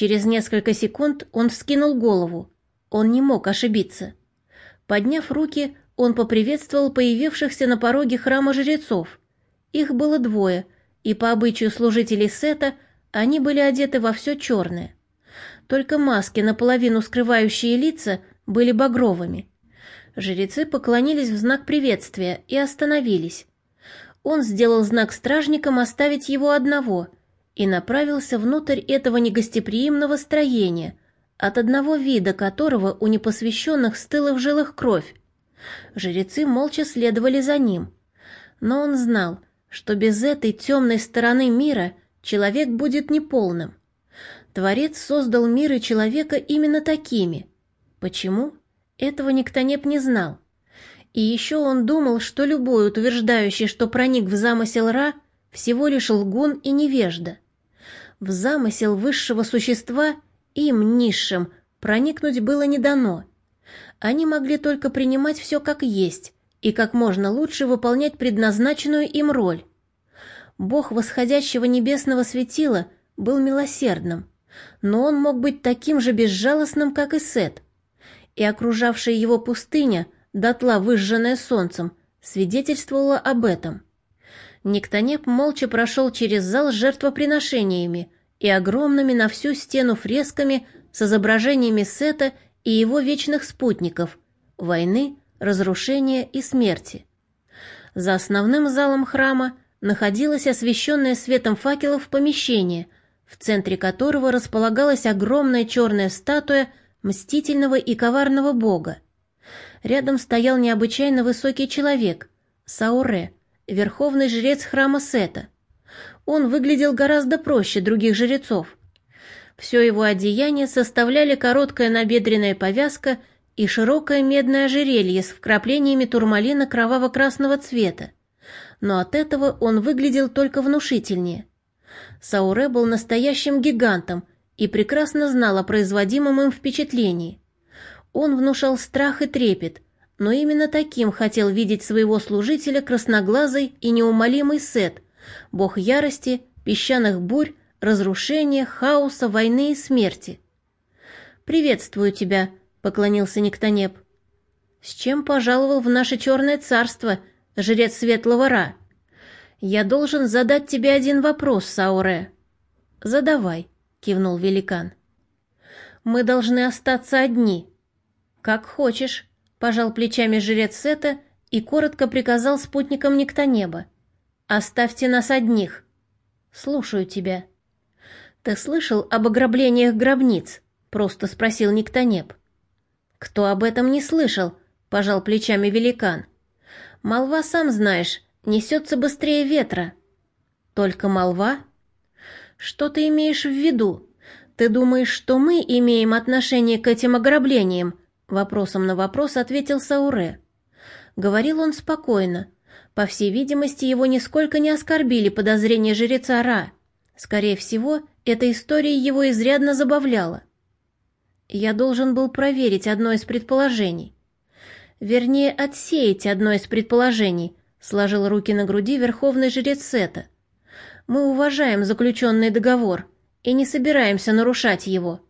Через несколько секунд он вскинул голову. Он не мог ошибиться. Подняв руки, он поприветствовал появившихся на пороге храма жрецов. Их было двое, и по обычаю служителей Сета они были одеты во все черное. Только маски, наполовину скрывающие лица, были багровыми. Жрецы поклонились в знак приветствия и остановились. Он сделал знак стражникам оставить его одного и направился внутрь этого негостеприимного строения, от одного вида которого у непосвященных стыла в жилах кровь. Жрецы молча следовали за ним. Но он знал, что без этой темной стороны мира человек будет неполным. Творец создал мир и человека именно такими. Почему? Этого Никтонеп не знал. И еще он думал, что любой, утверждающий, что проник в замысел Ра, всего лишь лгун и невежда. В замысел высшего существа им, низшим, проникнуть было не дано. Они могли только принимать все как есть и как можно лучше выполнять предназначенную им роль. Бог восходящего небесного светила был милосердным, но он мог быть таким же безжалостным, как и Сет. И окружавшая его пустыня, дотла выжженная солнцем, свидетельствовала об этом. Никтонеп молча прошел через зал с жертвоприношениями и огромными на всю стену фресками с изображениями Сета и его вечных спутников – войны, разрушения и смерти. За основным залом храма находилось освещенное светом факелов помещение – в центре которого располагалась огромная черная статуя мстительного и коварного бога. Рядом стоял необычайно высокий человек, Сауре, верховный жрец храма Сета. Он выглядел гораздо проще других жрецов. Все его одеяние составляли короткая набедренная повязка и широкое медное ожерелье с вкраплениями турмалина кроваво-красного цвета. Но от этого он выглядел только внушительнее. Сауре был настоящим гигантом и прекрасно знал о производимом им впечатлении. Он внушал страх и трепет, но именно таким хотел видеть своего служителя красноглазый и неумолимый Сет, бог ярости, песчаных бурь, разрушения, хаоса, войны и смерти. «Приветствую тебя», — поклонился Никтонеп. «С чем пожаловал в наше черное царство, жрец Светлого Ра?» «Я должен задать тебе один вопрос, Сауре». «Задавай», — кивнул великан. «Мы должны остаться одни». «Как хочешь», — пожал плечами жрец Сета и коротко приказал спутникам Никтонеба. «Оставьте нас одних». «Слушаю тебя». «Ты слышал об ограблениях гробниц?» — просто спросил Никтонеб. «Кто об этом не слышал?» — пожал плечами великан. «Молва, сам знаешь, несется быстрее ветра. Только молва? Что ты имеешь в виду? Ты думаешь, что мы имеем отношение к этим ограблениям? Вопросом на вопрос ответил Сауре. Говорил он спокойно. По всей видимости, его нисколько не оскорбили подозрения жреца Ра. Скорее всего, эта история его изрядно забавляла. Я должен был проверить одно из предположений. Вернее, отсеять одно из предположений, Сложил руки на груди верховный жрец Сета. Мы уважаем заключенный договор и не собираемся нарушать его.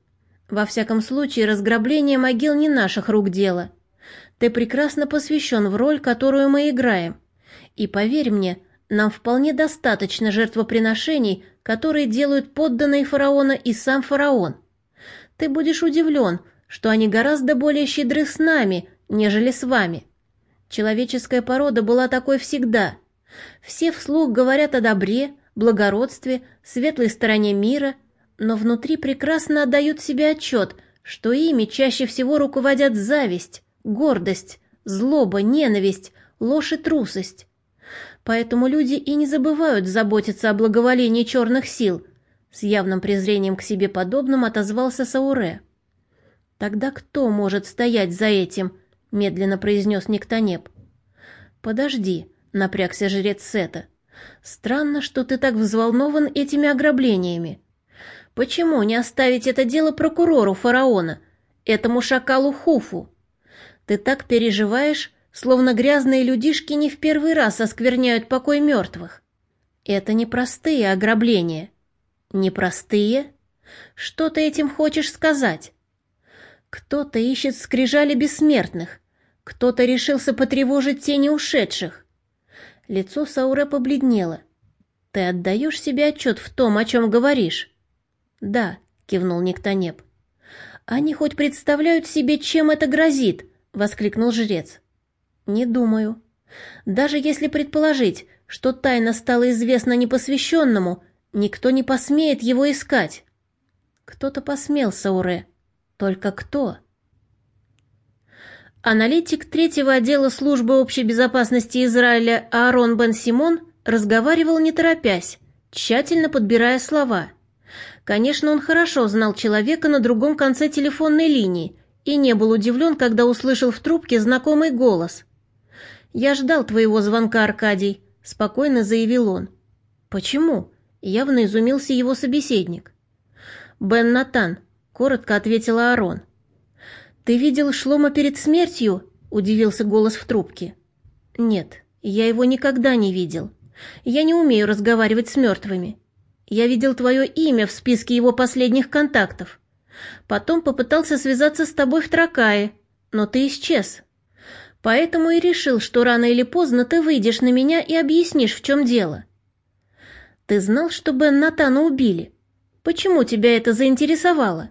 Во всяком случае, разграбление могил не наших рук дело. Ты прекрасно посвящен в роль, которую мы играем. И поверь мне, нам вполне достаточно жертвоприношений, которые делают подданные фараона и сам фараон. Ты будешь удивлен, что они гораздо более щедры с нами, нежели с вами. Человеческая порода была такой всегда. Все вслух говорят о добре, благородстве, светлой стороне мира, но внутри прекрасно отдают себе отчет, что ими чаще всего руководят зависть, гордость, злоба, ненависть, ложь и трусость. Поэтому люди и не забывают заботиться о благоволении черных сил, с явным презрением к себе подобным отозвался Сауре. Тогда кто может стоять за этим, — медленно произнес Никтонеп. «Подожди», — напрягся жрец Сета. «Странно, что ты так взволнован этими ограблениями. Почему не оставить это дело прокурору фараона, этому шакалу Хуфу? Ты так переживаешь, словно грязные людишки не в первый раз оскверняют покой мертвых. Это непростые ограбления». «Непростые?» Что ты этим хочешь сказать? Кто-то ищет скрижали бессмертных, кто-то решился потревожить тени ушедших. Лицо Сауре побледнело. Ты отдаешь себе отчет в том, о чем говоришь? Да, кивнул Никтонеп. Они хоть представляют себе, чем это грозит? воскликнул жрец. Не думаю. Даже если предположить, что тайна стала известна непосвященному, никто не посмеет его искать. Кто-то посмел, Сауре. Только кто? Аналитик третьего отдела службы общей безопасности Израиля Аарон Бен Симон разговаривал не торопясь, тщательно подбирая слова. Конечно, он хорошо знал человека на другом конце телефонной линии и не был удивлен, когда услышал в трубке знакомый голос. «Я ждал твоего звонка, Аркадий», — спокойно заявил он. «Почему?» — явно изумился его собеседник. «Бен Натан», — коротко ответила Арон. «Ты видел Шлома перед смертью?» — удивился голос в трубке. «Нет, я его никогда не видел. Я не умею разговаривать с мертвыми. Я видел твое имя в списке его последних контактов. Потом попытался связаться с тобой в Тракае, но ты исчез. Поэтому и решил, что рано или поздно ты выйдешь на меня и объяснишь, в чем дело. Ты знал, что Бен Натана убили?» Почему тебя это заинтересовало?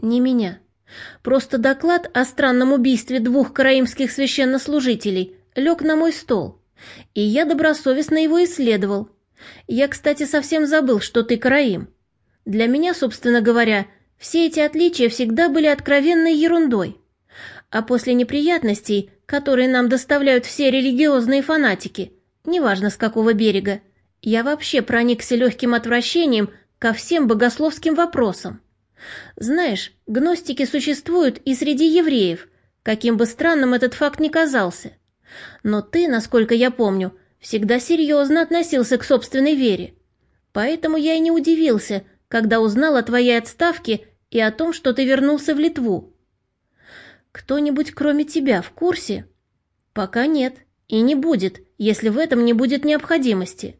Не меня. Просто доклад о странном убийстве двух караимских священнослужителей лег на мой стол, и я добросовестно его исследовал. Я, кстати, совсем забыл, что ты караим. Для меня, собственно говоря, все эти отличия всегда были откровенной ерундой. А после неприятностей, которые нам доставляют все религиозные фанатики, неважно с какого берега, я вообще проникся легким отвращением ко всем богословским вопросам. Знаешь, гностики существуют и среди евреев, каким бы странным этот факт ни казался. Но ты, насколько я помню, всегда серьезно относился к собственной вере. Поэтому я и не удивился, когда узнал о твоей отставке и о том, что ты вернулся в Литву. Кто-нибудь кроме тебя в курсе? Пока нет, и не будет, если в этом не будет необходимости.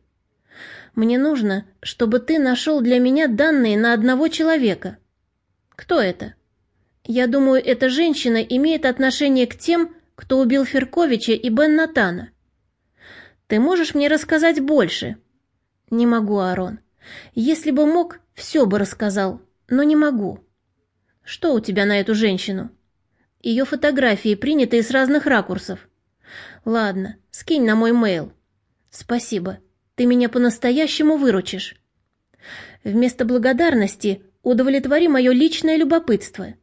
Мне нужно, чтобы ты нашел для меня данные на одного человека. Кто это? Я думаю, эта женщина имеет отношение к тем, кто убил Ферковича и Бен Натана. Ты можешь мне рассказать больше? Не могу, Арон. Если бы мог, все бы рассказал, но не могу. Что у тебя на эту женщину? Ее фотографии, принятые с разных ракурсов. Ладно, скинь на мой мейл. Спасибо. Ты меня по-настоящему выручишь. Вместо благодарности удовлетвори мое личное любопытство.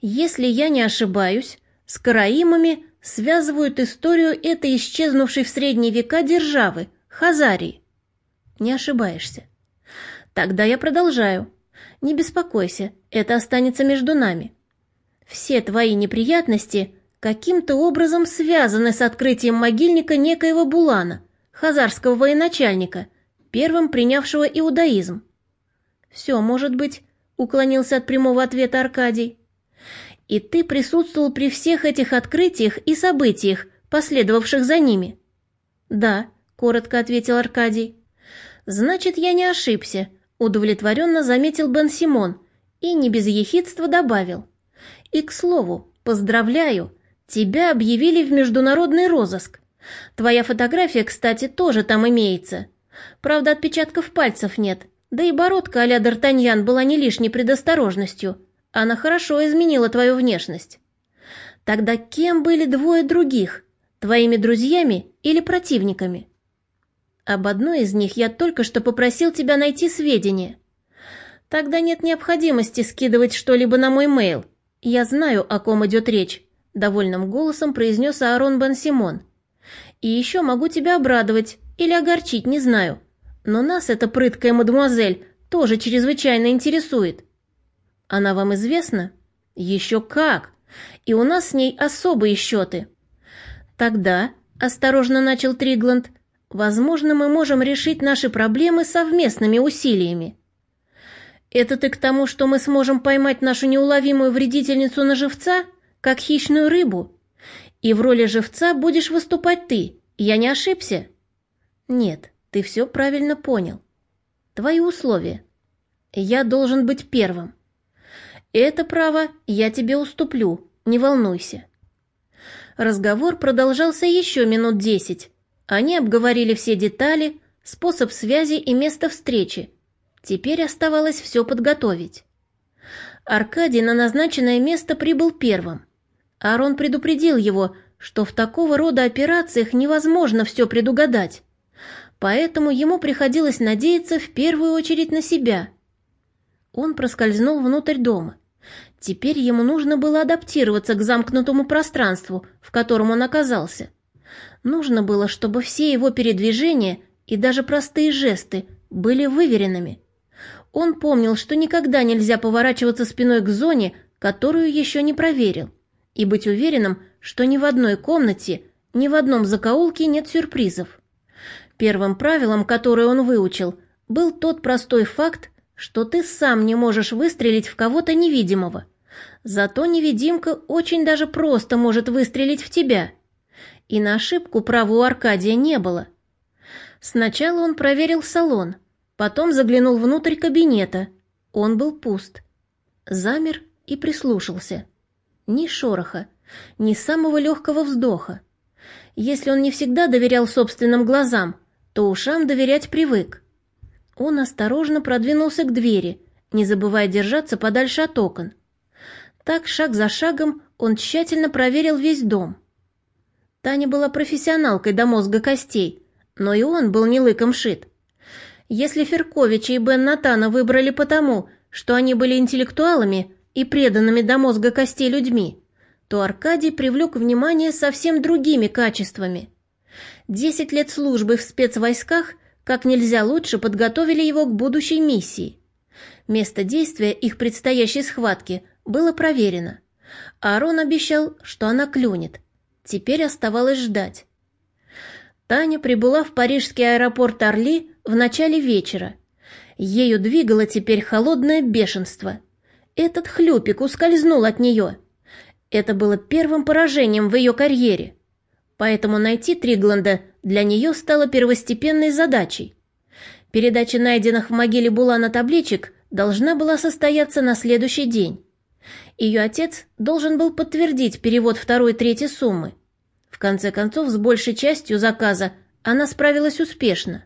Если я не ошибаюсь, с караимами связывают историю этой исчезнувшей в средние века державы, Хазарии. Не ошибаешься. Тогда я продолжаю. Не беспокойся, это останется между нами. Все твои неприятности каким-то образом связаны с открытием могильника некоего Булана – хазарского военачальника, первым принявшего иудаизм. «Все, может быть», — уклонился от прямого ответа Аркадий. «И ты присутствовал при всех этих открытиях и событиях, последовавших за ними?» «Да», — коротко ответил Аркадий. «Значит, я не ошибся», — удовлетворенно заметил Бен Симон и не без ехидства добавил. «И, к слову, поздравляю, тебя объявили в международный розыск. Твоя фотография, кстати, тоже там имеется. Правда, отпечатков пальцев нет, да и бородка а-ля Д'Артаньян была не лишней предосторожностью. Она хорошо изменила твою внешность. Тогда кем были двое других? Твоими друзьями или противниками? Об одной из них я только что попросил тебя найти сведения. Тогда нет необходимости скидывать что-либо на мой мейл. Я знаю, о ком идет речь, довольным голосом произнес Аарон Бен Симон. И еще могу тебя обрадовать или огорчить, не знаю. Но нас эта прыткая мадемуазель тоже чрезвычайно интересует. Она вам известна? Еще как! И у нас с ней особые счеты. Тогда, осторожно начал Тригланд, возможно, мы можем решить наши проблемы совместными усилиями. Это ты к тому, что мы сможем поймать нашу неуловимую вредительницу на живца, как хищную рыбу, и в роли живца будешь выступать ты. Я не ошибся? Нет, ты все правильно понял. Твои условия. Я должен быть первым. Это право я тебе уступлю, не волнуйся. Разговор продолжался еще минут десять. Они обговорили все детали, способ связи и место встречи. Теперь оставалось все подготовить. Аркадий на назначенное место прибыл первым. Арон предупредил его, что в такого рода операциях невозможно все предугадать. Поэтому ему приходилось надеяться в первую очередь на себя. Он проскользнул внутрь дома. Теперь ему нужно было адаптироваться к замкнутому пространству, в котором он оказался. Нужно было, чтобы все его передвижения и даже простые жесты были выверенными. Он помнил, что никогда нельзя поворачиваться спиной к зоне, которую еще не проверил, и быть уверенным, что ни в одной комнате, ни в одном закоулке нет сюрпризов. Первым правилом, которое он выучил, был тот простой факт, что ты сам не можешь выстрелить в кого-то невидимого. Зато невидимка очень даже просто может выстрелить в тебя. И на ошибку права у Аркадия не было. Сначала он проверил салон, потом заглянул внутрь кабинета. Он был пуст. Замер и прислушался. Ни шороха, ни самого легкого вздоха. Если он не всегда доверял собственным глазам, то ушам доверять привык. Он осторожно продвинулся к двери, не забывая держаться подальше от окон. Так, шаг за шагом, он тщательно проверил весь дом. Таня была профессионалкой до мозга костей, но и он был не лыком шит. Если Ферковича и Бен Натана выбрали потому, что они были интеллектуалами и преданными до мозга костей людьми, то Аркадий привлек внимание совсем другими качествами. Десять лет службы в спецвойсках как нельзя лучше подготовили его к будущей миссии. Место действия их предстоящей схватки было проверено. Аарон обещал, что она клюнет. Теперь оставалось ждать. Таня прибыла в парижский аэропорт Орли в начале вечера. Ею двигало теперь холодное бешенство. Этот хлюпик ускользнул от нее. Это было первым поражением в ее карьере. Поэтому найти Тригланда для нее стало первостепенной задачей. Передача найденных в могиле Булана табличек должна была состояться на следующий день. Ее отец должен был подтвердить перевод второй и третьей суммы. В конце концов, с большей частью заказа она справилась успешно.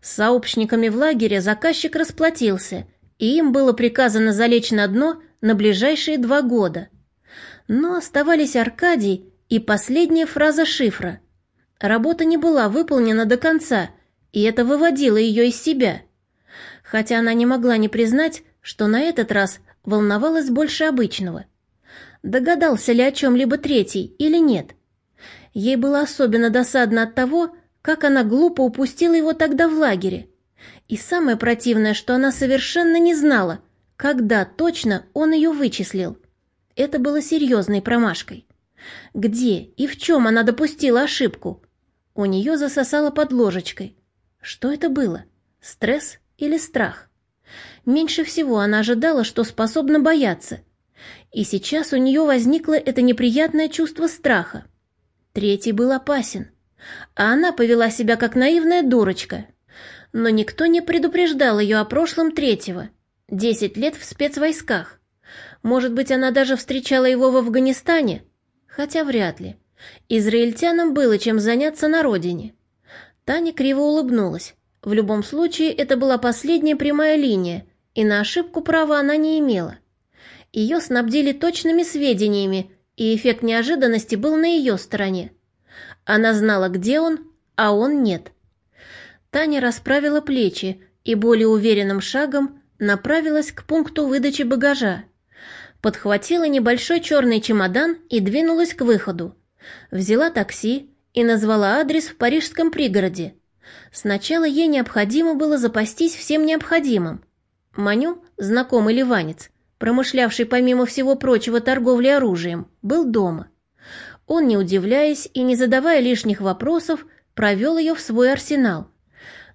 С сообщниками в лагере заказчик расплатился, и им было приказано залечь на дно на ближайшие два года. Но оставались Аркадий и последняя фраза шифра. Работа не была выполнена до конца, и это выводило ее из себя. Хотя она не могла не признать, что на этот раз волновалась больше обычного. Догадался ли о чем-либо третий или нет? Ей было особенно досадно от того, как она глупо упустила его тогда в лагере. И самое противное, что она совершенно не знала, когда точно он ее вычислил. Это было серьезной промашкой. Где и в чем она допустила ошибку? У нее засосало под ложечкой. Что это было? Стресс или страх? Меньше всего она ожидала, что способна бояться. И сейчас у нее возникло это неприятное чувство страха. Третий был опасен. А она повела себя как наивная дурочка. Но никто не предупреждал ее о прошлом третьего. Десять лет в спецвойсках. Может быть, она даже встречала его в Афганистане? Хотя вряд ли. Израильтянам было чем заняться на родине. Таня криво улыбнулась. В любом случае, это была последняя прямая линия, и на ошибку права она не имела. Ее снабдили точными сведениями, и эффект неожиданности был на ее стороне. Она знала, где он, а он нет. Таня расправила плечи и более уверенным шагом направилась к пункту выдачи багажа подхватила небольшой черный чемодан и двинулась к выходу. Взяла такси и назвала адрес в парижском пригороде. Сначала ей необходимо было запастись всем необходимым. Маню, знакомый ливанец, промышлявший помимо всего прочего торговлей оружием, был дома. Он, не удивляясь и не задавая лишних вопросов, провел ее в свой арсенал.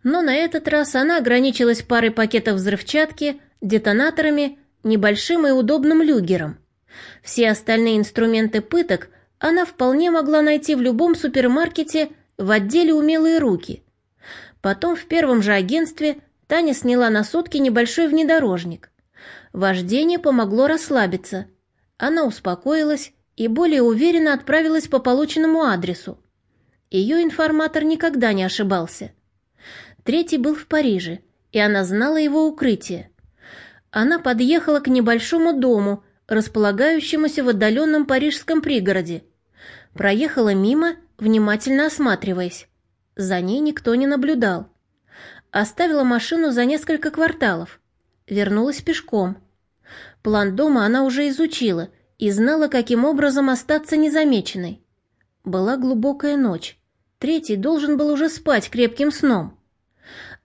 Но на этот раз она ограничилась парой пакетов взрывчатки, детонаторами небольшим и удобным люгером. Все остальные инструменты пыток она вполне могла найти в любом супермаркете в отделе «Умелые руки». Потом в первом же агентстве Таня сняла на сутки небольшой внедорожник. Вождение помогло расслабиться. Она успокоилась и более уверенно отправилась по полученному адресу. Ее информатор никогда не ошибался. Третий был в Париже, и она знала его укрытие. Она подъехала к небольшому дому, располагающемуся в отдаленном парижском пригороде. Проехала мимо, внимательно осматриваясь. За ней никто не наблюдал. Оставила машину за несколько кварталов. Вернулась пешком. План дома она уже изучила и знала, каким образом остаться незамеченной. Была глубокая ночь. Третий должен был уже спать крепким сном.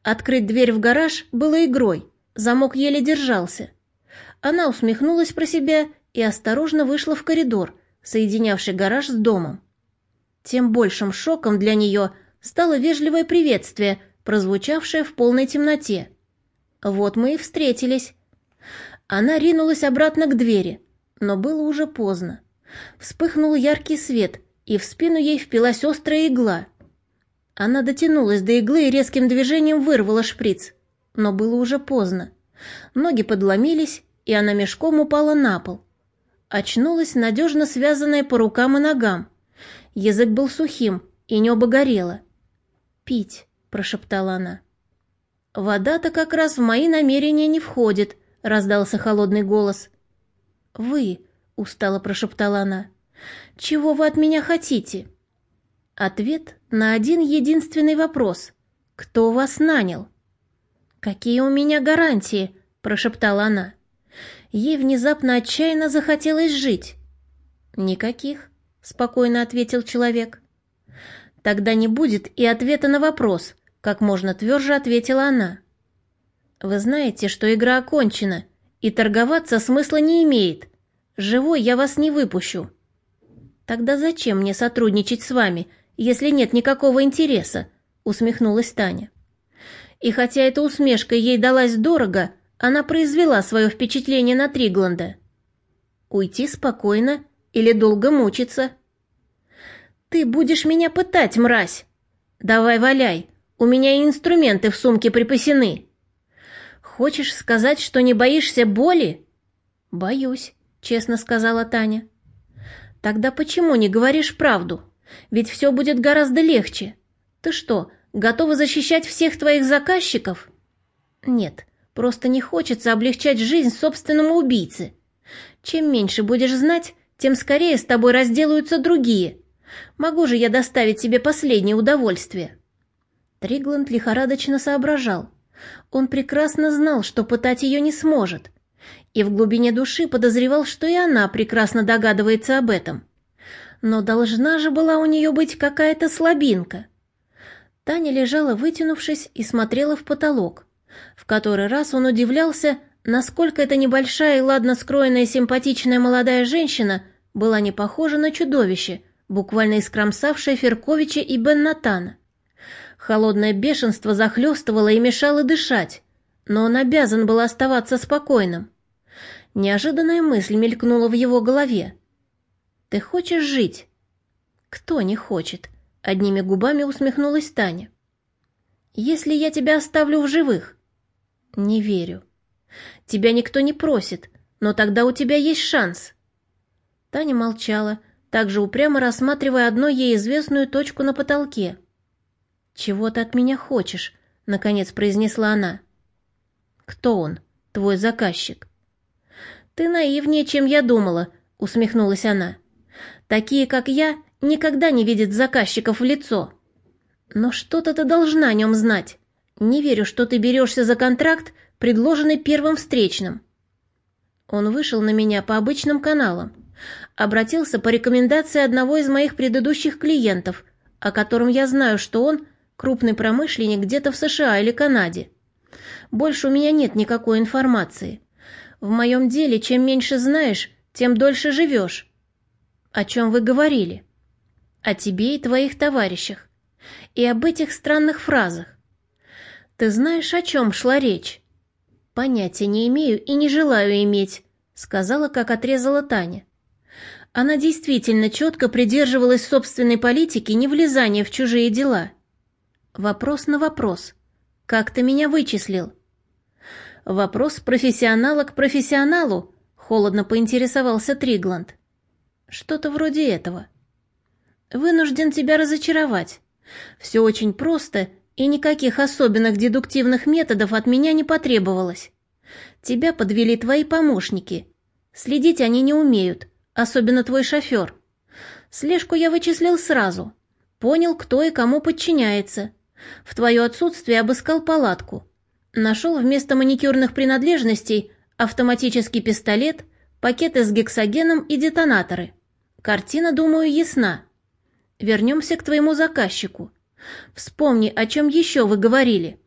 Открыть дверь в гараж было игрой, замок еле держался. Она усмехнулась про себя и осторожно вышла в коридор, соединявший гараж с домом. Тем большим шоком для нее стало вежливое приветствие, прозвучавшее в полной темноте. Вот мы и встретились. Она ринулась обратно к двери, но было уже поздно. Вспыхнул яркий свет, и в спину ей впилась острая игла. Она дотянулась до иглы и резким движением вырвала шприц, но было уже поздно. Ноги подломились, и она мешком упала на пол. Очнулась, надежно связанная по рукам и ногам. Язык был сухим, и небо горело. «Пить», — прошептала она. «Вода-то как раз в мои намерения не входит», — раздался холодный голос. «Вы», — устало прошептала она, — «чего вы от меня хотите?» Ответ на один единственный вопрос. «Кто вас нанял?» «Какие у меня гарантии?» — прошептала она. Ей внезапно отчаянно захотелось жить. «Никаких», — спокойно ответил человек. «Тогда не будет и ответа на вопрос», — как можно тверже ответила она. «Вы знаете, что игра окончена, и торговаться смысла не имеет. Живой я вас не выпущу». «Тогда зачем мне сотрудничать с вами, если нет никакого интереса?» — усмехнулась Таня. И хотя эта усмешка ей далась дорого, она произвела свое впечатление на Тригланда. Уйти спокойно или долго мучиться? «Ты будешь меня пытать, мразь! Давай валяй, у меня и инструменты в сумке припасены!» «Хочешь сказать, что не боишься боли?» «Боюсь», — честно сказала Таня. «Тогда почему не говоришь правду? Ведь все будет гораздо легче. Ты что, готова защищать всех твоих заказчиков?» «Нет, Просто не хочется облегчать жизнь собственному убийце. Чем меньше будешь знать, тем скорее с тобой разделаются другие. Могу же я доставить тебе последнее удовольствие». Тригланд лихорадочно соображал. Он прекрасно знал, что пытать ее не сможет. И в глубине души подозревал, что и она прекрасно догадывается об этом. Но должна же была у нее быть какая-то слабинка. Таня лежала, вытянувшись, и смотрела в потолок. В который раз он удивлялся, насколько эта небольшая и ладно скроенная симпатичная молодая женщина была не похожа на чудовище, буквально искромсавшее Ферковича и Беннатана. Холодное бешенство захлестывало и мешало дышать, но он обязан был оставаться спокойным. Неожиданная мысль мелькнула в его голове. «Ты хочешь жить?» «Кто не хочет?» — одними губами усмехнулась Таня. «Если я тебя оставлю в живых, «Не верю. Тебя никто не просит, но тогда у тебя есть шанс». Таня молчала, также упрямо рассматривая одну ей известную точку на потолке. «Чего ты от меня хочешь?» — наконец произнесла она. «Кто он? Твой заказчик?» «Ты наивнее, чем я думала», — усмехнулась она. «Такие, как я, никогда не видят заказчиков в лицо. Но что-то ты должна о нем знать. Не верю, что ты берешься за контракт, предложенный первым встречным. Он вышел на меня по обычным каналам. Обратился по рекомендации одного из моих предыдущих клиентов, о котором я знаю, что он крупный промышленник где-то в США или Канаде. Больше у меня нет никакой информации. В моем деле, чем меньше знаешь, тем дольше живешь. О чем вы говорили? О тебе и твоих товарищах. И об этих странных фразах. «Ты знаешь, о чем шла речь?» «Понятия не имею и не желаю иметь», — сказала, как отрезала Таня. Она действительно четко придерживалась собственной политики не влезания в чужие дела. Вопрос на вопрос. «Как ты меня вычислил?» Вопрос профессионала к профессионалу, холодно поинтересовался Тригланд. Что-то вроде этого. Вынужден тебя разочаровать. Все очень просто, и никаких особенных дедуктивных методов от меня не потребовалось. Тебя подвели твои помощники. Следить они не умеют, особенно твой шофер. Слежку я вычислил сразу. Понял, кто и кому подчиняется. В твое отсутствие обыскал палатку. Нашел вместо маникюрных принадлежностей автоматический пистолет, пакеты с гексогеном и детонаторы. Картина, думаю, ясна. Вернемся к твоему заказчику. Вспомни, о чем еще вы говорили.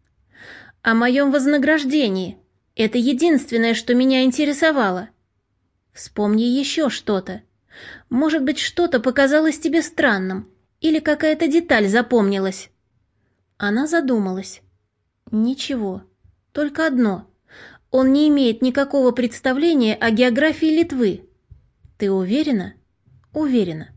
О моем вознаграждении. Это единственное, что меня интересовало. Вспомни еще что-то. Может быть, что-то показалось тебе странным, или какая-то деталь запомнилась. Она задумалась. Ничего, только одно. Он не имеет никакого представления о географии Литвы. Ты уверена? Уверена.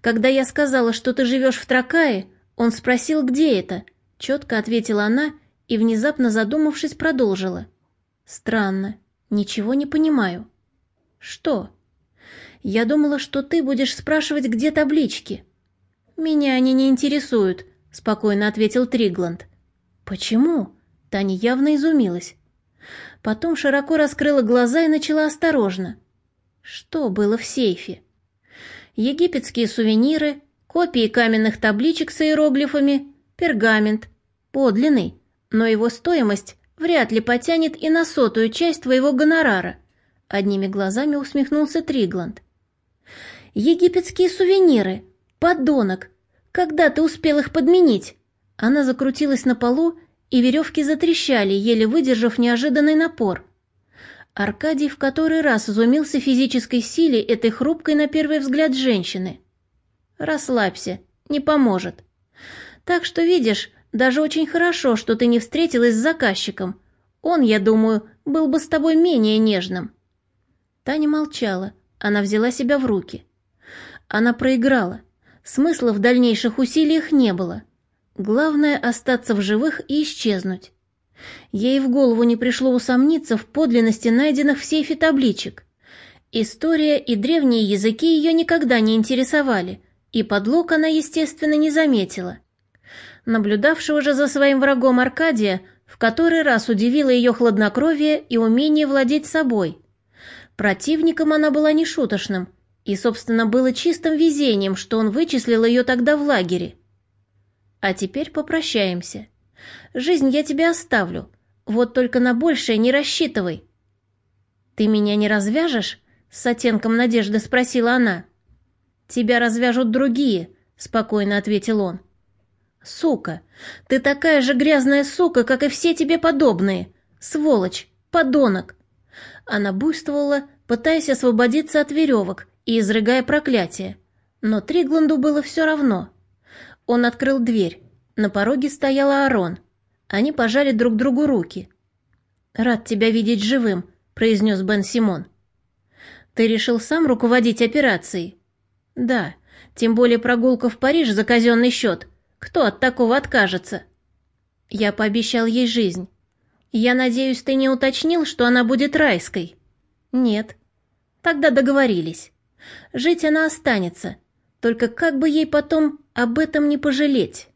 Когда я сказала, что ты живешь в Тракае, он спросил, где это. Четко ответила она и, внезапно задумавшись, продолжила. Странно. Ничего не понимаю. Что? Я думала, что ты будешь спрашивать, где таблички. Меня они не интересуют, спокойно ответил Тригланд. Почему? Таня явно изумилась. Потом широко раскрыла глаза и начала осторожно. Что было в сейфе? Египетские сувениры, копии каменных табличек с иероглифами, пергамент, подлинный, но его стоимость вряд ли потянет и на сотую часть твоего гонорара. Одними глазами усмехнулся Тригланд. Египетские сувениры, подонок, когда ты успел их подменить? Она закрутилась на полу, и веревки затрещали, еле выдержав неожиданный напор. Аркадий в который раз изумился физической силе этой хрупкой на первый взгляд женщины. «Расслабься, не поможет. Так что, видишь, даже очень хорошо, что ты не встретилась с заказчиком. Он, я думаю, был бы с тобой менее нежным». Таня молчала, она взяла себя в руки. Она проиграла. Смысла в дальнейших усилиях не было. Главное — остаться в живых и исчезнуть. Ей в голову не пришло усомниться в подлинности найденных в сейфе табличек. История и древние языки ее никогда не интересовали, и подлог она, естественно, не заметила. Наблюдавшего же за своим врагом Аркадия в который раз удивило ее хладнокровие и умение владеть собой. Противником она была нешуточным, и, собственно, было чистым везением, что он вычислил ее тогда в лагере. А теперь попрощаемся. Жизнь я тебе оставлю, вот только на большее не рассчитывай. Ты меня не развяжешь? С оттенком надежды спросила она. Тебя развяжут другие, спокойно ответил он. Сука, ты такая же грязная сука, как и все тебе подобные. Сволочь, подонок. Она буйствовала, пытаясь освободиться от веревок и изрыгая проклятие. Но Тригланду было все равно. Он открыл дверь. На пороге стояла Арон. Они пожали друг другу руки. «Рад тебя видеть живым», — произнес Бен Симон. «Ты решил сам руководить операцией?» «Да, тем более прогулка в Париж за казенный счет. Кто от такого откажется?» «Я пообещал ей жизнь. Я надеюсь, ты не уточнил, что она будет райской?» «Нет». «Тогда договорились. Жить она останется. Только как бы ей потом об этом не пожалеть?»